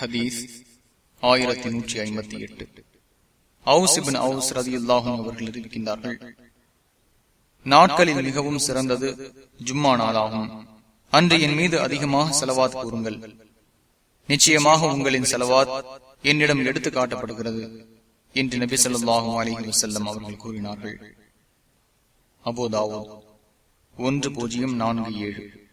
ஹதீஸ் ஆயிரத்தி நூற்றி ஐம்பத்தி எட்டு. அவுசிபின் அவுஸ் ரதியுல்லாஹும் அவர்கள் இருக்கின்றார்கள் நாட்களில் மிகவும் சிறந்தது ஜும்மா நாளாகும். அன்று என் மீது அதிகமாக செலவாத் கூறுங்கள். நிச்சயமாக உங்களின் செலவாத் என்னிடம் எடுத்து காட்டப்படுகிறது என்று நபி சொல்லாஹும் அலிஹி வசல்லம் அவர்கள் கூறினார்கள். அபோதாவோ ஒன்று பூஜ்ஜியம் நான்கு ஏழு.